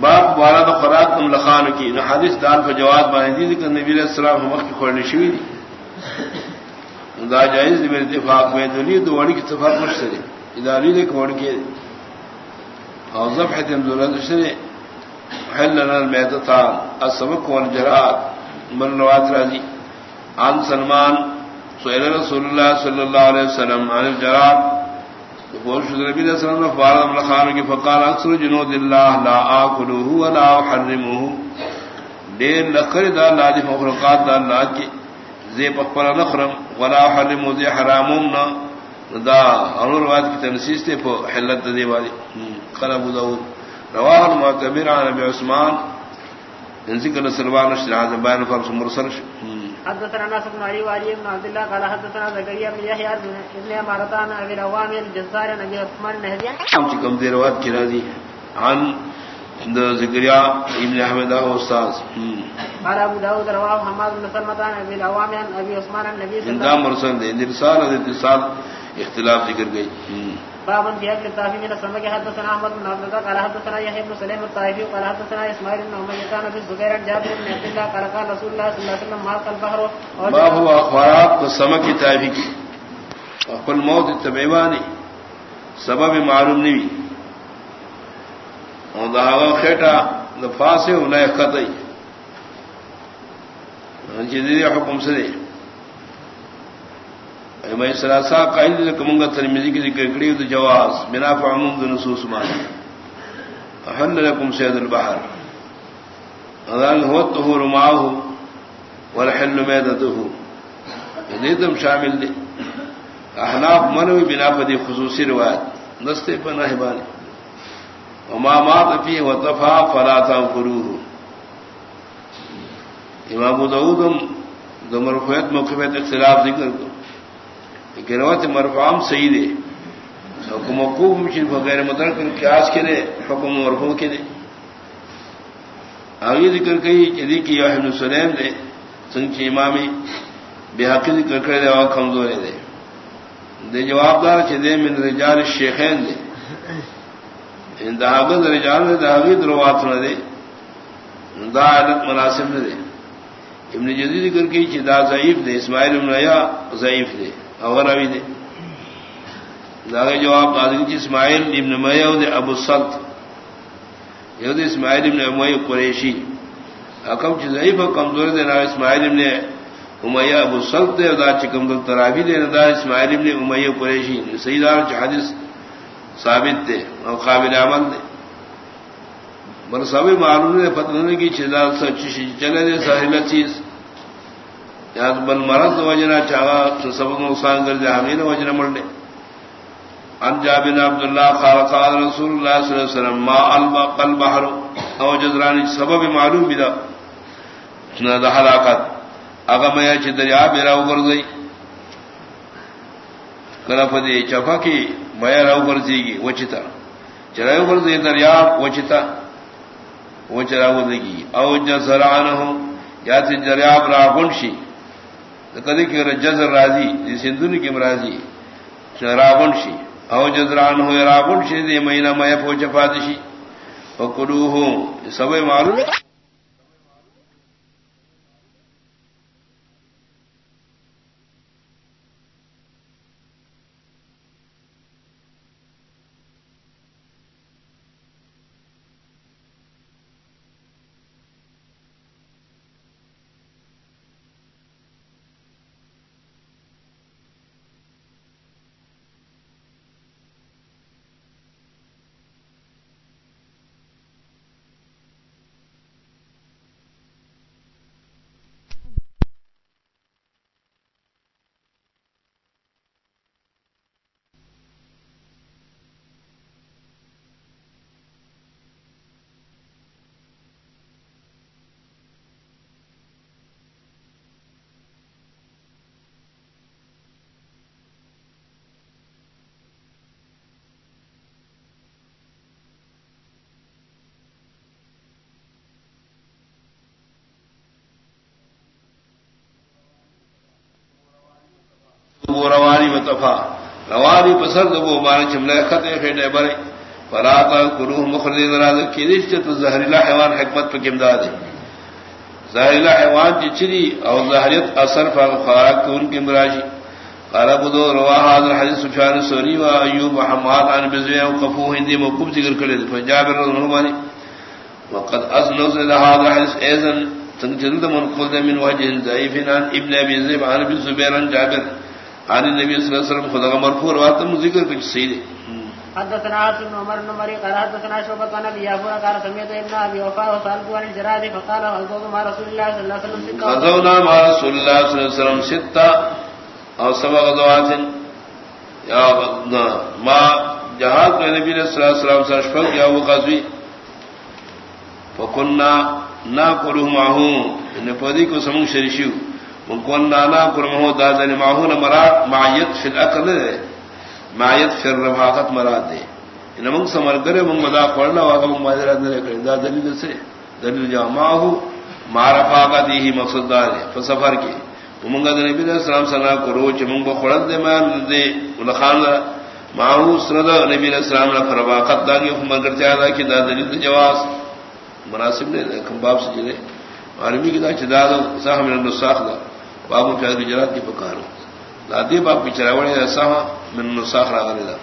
باپ والا تو خوراک تم لخان کی. نہ حادث دال پر جواب باندھی دی کہ نبی علیہ السلام ہم کی کھولنی شوی دی دا جائز دی میرے اتفاق. میں دلی دو وڑی کی اتفاق مش سے اداری دے کوڑ کے اور ذبح دم ذرا سے حل لنا المیتتا السمك والجرات من روات راضی عن سلمان، سئل رسول اللہ صلی اللہ علیہ وسلم عن الجرات نبی علیہ السلام نے فارم لخان کی فقال اکثر جنود اللہ لا آکلوه ولا احرموه دیر لخر دا اللہ دی مخلوقات دا اللہ کی۔ زی پخپر نخرم ولا احرمو، زی حراموم دا انور واد کی تنسیس تے پو حلت دی والی قلب داود۔ رواہ المعتبر عن نبی عثمان۔ ان ذکر سلوان اشتراز بین فرس مرسل حدثنا ناس بن علي وعلي بن عبد الله قال حدثنا زكريا بن يحيى بن امارتان ابي روام الجزار نبي عثمان النهدي ہم کم دیر وقت کی راضی عن ابن احمد استاذ قال ابو داود رواه حماد بن سلمة عن ابي روام عن ابي عثمان النبي صلى الله عليه وسلم۔ مرسل دے۔ ارسال اور اتصال اختلاف ذکر گئی۔ باب في اكل الطائف من السمك حدثنا احمد بن عبد الله قال حدثنا يحيى بن سليم الطائفي قال حدثنا اسماعيل بن اميه كان في الزبير جابر بن عبد الله قال قال رسول الله صلى الله عليه وسلم ما البحر باب هو اخبارات السمك الطائفي اقل موت التبيباني سبب معلوم نہیں اور دہاغا کھیٹا دفاع سے انہیں قطعی ہاں جی، جدید حکم سے دے۔ میں سلاسا قائل کمنگا ترمیزی کی ذکر کری تو جواز بنا فعموم دو نصوص مان احل لکم سید البحر۔ اذان ہو تو رماہ والحل میدته دیتم شامل دے احناف منوی بنا پدی خصوصی روایت۔ نستے پر نہبانی وما مات فيه وطفا فلا تنفروه امام داود دمر فیت موقفیت اختلاف ذکر کو۔ لیکن روایت مرفعام صحیح دے۔ حکم مقوب مشین بغیر مدرک قیاس کے دے، حکم مرفوع کے دے۔ آگے ذکر کئی جدی کی ابن سلیم دے سنچ امامی بے حقی ذکر کرے دے اور کمزور دے۔ دے جواب دار چدے من رجال الشیخین دے۔ ان دہاغت رجال نے دہاغی دروات نہ دے۔ دا عادت مناسب نہ دے۔ ابن جدید ذکر کی چدا ضعیف دے، اسماعیل ابن ضعیف دے۔ اور ابھی دے داغے جواب قاضی جی اسماعیل ابن میہ دے ابو سلط. یہ اسماعیل ابن اموی قریشی. حکم چ ضعیف و کمزور دے نا اسماعیل ابن امیہ ابو سلط دے دا چکم دل ترابی دے دا اسماعیل ابن امیہ قریشی. سیدار چ حدیث ثابت دے اور قابل عمل دے بر سب معلوم نے فتح کی چیزا سچ چلے دے ساحل چیز. یا بل مرض وجنا چاہا سبب نقصان کر دے ہمیں وجنا مل دے ان جابر عبد الله قال قال رسول الله صلى الله عليه وسلم، ما البق البحر، او جزران سبب معلوم بدا نہ ہلاکت اگر میں چ دریا میرا اوپر گئی۔ کلا پدی چفا کی میں راو گرزی گی وچتا۔ چرا اوپر دی دریا، وچتا۔ وہ چرا گی او جزران ہو یا تے دریا را گنشی۔ کدی کی جزر راضی سندھ کی راضی راون شی او جزران ہو راون شی دے مہینہ میں پہنچ پادشی پکڑو ہو سب معلوم روانی متفا روانی پسند وہ مانے چملے خط خیٹے برے. فراتا کروح مخرد مراد کی رشتے تو زہریلا حیوان حکمت پہ کمداد ہے. زہریلا حیوان کی چری اور زہریت اثر فا خوراک تو ان کی مراجی قال ابو روا حاضر هذا الحديث سفيان الثوري وايوب وحماد عن بزوي وقفوه هندي موقوف ذكر كله فجابر رضي الله عنه وقد اذنز هذا الحديث ايضا تنجلد من قول من وجه ضعيف عن ابن ابي ذئب عن ابي زبير عن جابر. عن النبي صلى الله عليه وسلم خذ مرفوع رواه ذكر في سيده حدثنا عاصم بن عمر بن مري قال حدثنا شعبة عن ابي ابو قال سمعت ابن ابي وفاء وسالته عن الجراد فقال غزوت مع رسول الله صلى الله عليه وسلم ستة. غزونا مع رسول الله صلى الله عليه وسلم ستة او سبع غزوات. یا ما جہاد کے نبی علیہ الصلوۃ والسلام سے اشفق یا وہ غزوی۔ فكنا ناكل معه ان کو سمو شریشو من كنا ناكل معه دادن مراد معیت فی الاکل معیت فی الرفاقت مراد دے. ان من سمر کرے من مدا پڑھنا واقع من ماجرا نے کہ دا دلیل سے. دلیل جا معه معرفاقت ہی مقصد دار ہے. فسفر کی. ومنگا نبی علیہ السلام سنا کرو چ من بخڑد دے مان دے. ولخان معه سرد نبی علیہ السلام نے فرواقت دا کہ من کرتا ہے کہ دا دلیل جواز. مناسب نے کم باب سے جلے عالمی کی دا چدا دو. صاحب من النساخ دا. باب مفاد گجرات کی پکار. لادی باپ کی چراوڑے ایسا ہاں، من نساخ راغلے دا.